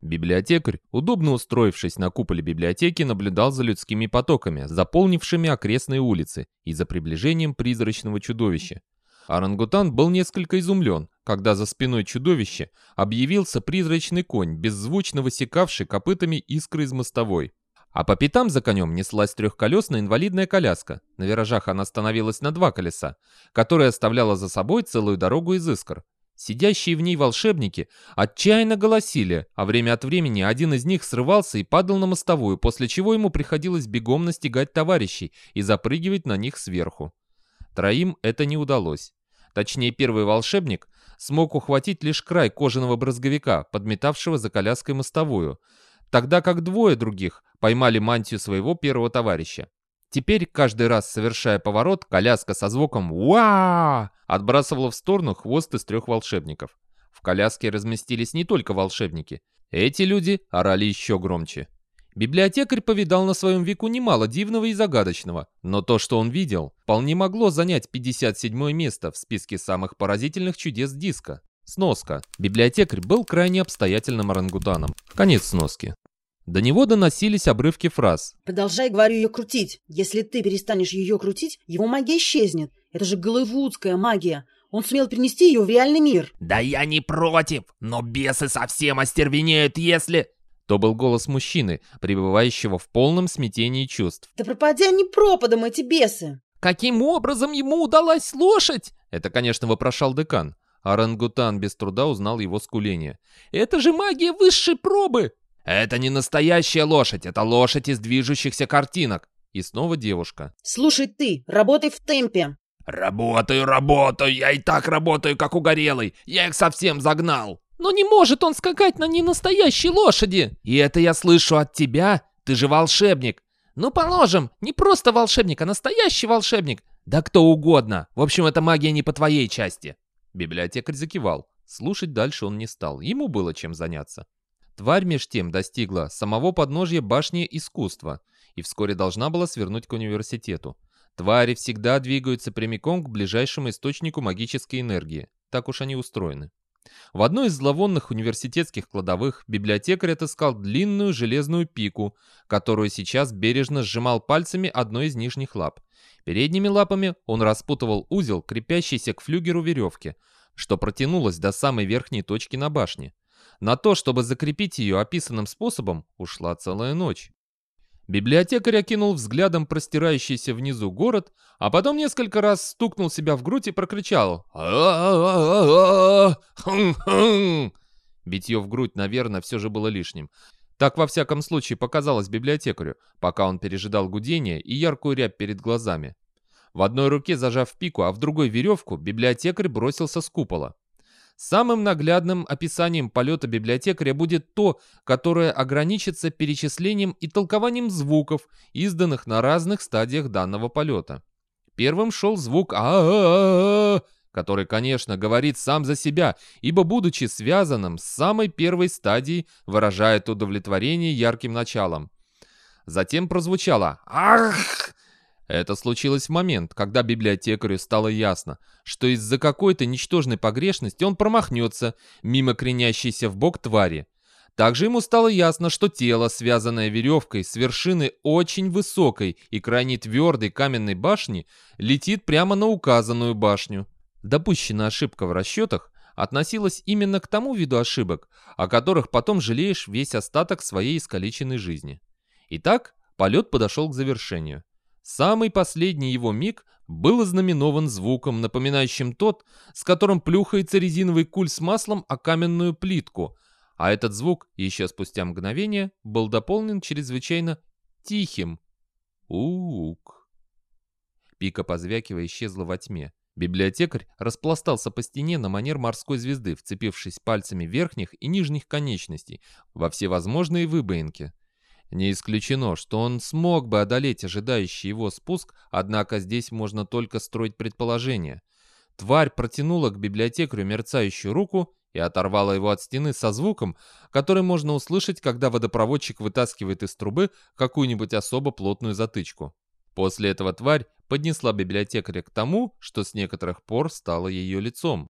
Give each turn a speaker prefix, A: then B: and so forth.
A: Библиотекарь, удобно устроившись на куполе библиотеки, наблюдал за людскими потоками, заполнившими окрестные улицы, и за приближением призрачного чудовища. Орангутан был несколько изумлен, когда за спиной чудовища объявился призрачный конь, беззвучно высекавший копытами искры из мостовой. А по пятам за конем неслась трехколесная инвалидная коляска. На виражах она становилась на два колеса, которая оставляла за собой целую дорогу из искр. Сидящие в ней волшебники отчаянно голосили, а время от времени один из них срывался и падал на мостовую, после чего ему приходилось бегом настигать товарищей и запрыгивать на них сверху. Троим это не удалось. Точнее, первый волшебник смог ухватить лишь край кожаного брызговика, подметавшего за коляской мостовую, тогда как двое других поймали мантию своего первого товарища. Теперь, каждый раз совершая поворот, коляска со звуком «Уа!» отбрасывала в сторону хвост из трех волшебников. В коляске разместились не только волшебники. Эти люди орали еще громче. Библиотекарь повидал на своем веку немало дивного и загадочного, но то, что он видел, вполне могло занять 57 место в списке самых поразительных чудес диска. Сноска. Библиотекарь был крайне обстоятельным орангутаном. Конец сноски. До него доносились обрывки фраз.
B: Продолжай, говорю, ее крутить. Если ты перестанешь ее крутить, его магия исчезнет. Это же голливудская магия. Он сумел принести ее в реальный мир.
C: Да я не против, но бесы совсем остервенеют, если...
A: То был голос мужчины, пребывающего в полном смятении чувств.
B: Да пропади они пропадом, эти бесы.
C: Каким образом ему удалась лошадь?
A: Это, конечно, вопрошал декан. Орангутан без труда узнал его скуление.
C: «Это же магия высшей пробы!
A: «Это не настоящая лошадь, это лошадь из движущихся картинок». И снова девушка.
B: «Слушай ты, работай в темпе».
C: «Работаю, работаю, я и так работаю, как угорелый. Я их совсем загнал». «Но не может он скакать на ненастоящей лошади!»
A: «И это я слышу от тебя? Ты же волшебник!»
C: «Ну, положим, не просто волшебник, а настоящий волшебник!»
A: «Да кто угодно! В общем, эта магия не по твоей части!» Библиотекарь закивал. Слушать дальше он не стал, ему было чем заняться. Тварь меж тем достигла самого подножья башни искусства и вскоре должна была свернуть к университету. Твари всегда двигаются прямиком к ближайшему источнику магической энергии. Так уж они устроены. В одной из зловонных университетских кладовых библиотекарь отыскал длинную железную пику, которую сейчас бережно сжимал пальцами одной из нижних лап. Передними лапами он распутывал узел, крепящийся к флюгеру веревки, что протянулось до самой верхней точки на башне. На то, чтобы закрепить ее описанным способом, ушла целая ночь. Библиотекарь окинул взглядом простирающийся внизу город, а потом несколько раз стукнул себя в грудь и прокричал Битье в грудь, наверное, все же было лишним. Так, во всяком случае, показалось библиотекарю, пока он пережидал гудение и яркую рябь перед глазами. В одной руке зажав пику, а в другой веревку, библиотекарь бросился с купола. Самым наглядным описанием полета библиотекаря будет то, которое ограничится перечислением и толкованием звуков, изданных на разных стадиях данного полета. Первым шел звук а, -а, который, конечно, говорит сам за себя, ибо, будучи связанным с самой первой стадией, выражает удовлетворение ярким началом. Затем прозвучало «Ах!» Это случилось в момент, когда библиотекарю стало ясно, что из-за какой-то ничтожной погрешности он промахнется мимо кренящейся в бок твари. Также ему стало ясно, что тело, связанное веревкой с вершины очень высокой и крайне твердой каменной башни, летит прямо на указанную башню. Допущенная ошибка в расчетах относилась именно к тому виду ошибок, о которых потом жалеешь весь остаток своей искалеченной жизни. Итак, полет подошел к завершению. Самый последний его миг был ознаменован звуком, напоминающим тот, с которым плюхается резиновый куль с маслом о каменную плитку, а этот звук, еще спустя мгновение, был дополнен чрезвычайно тихим «ук». Пика, позвякивая, исчезла во тьме. Библиотекарь распластался по стене на манер морской звезды, вцепившись пальцами верхних и нижних конечностей во всевозможные выбоинки. Не исключено, что он смог бы одолеть ожидающий его спуск, однако здесь можно только строить предположения. Тварь протянула к библиотекарю мерцающую руку и оторвала его от стены со звуком, который можно услышать, когда водопроводчик вытаскивает из трубы какую-нибудь особо плотную затычку. После этого тварь поднесла библиотекаря к тому, что с некоторых пор стало ее лицом.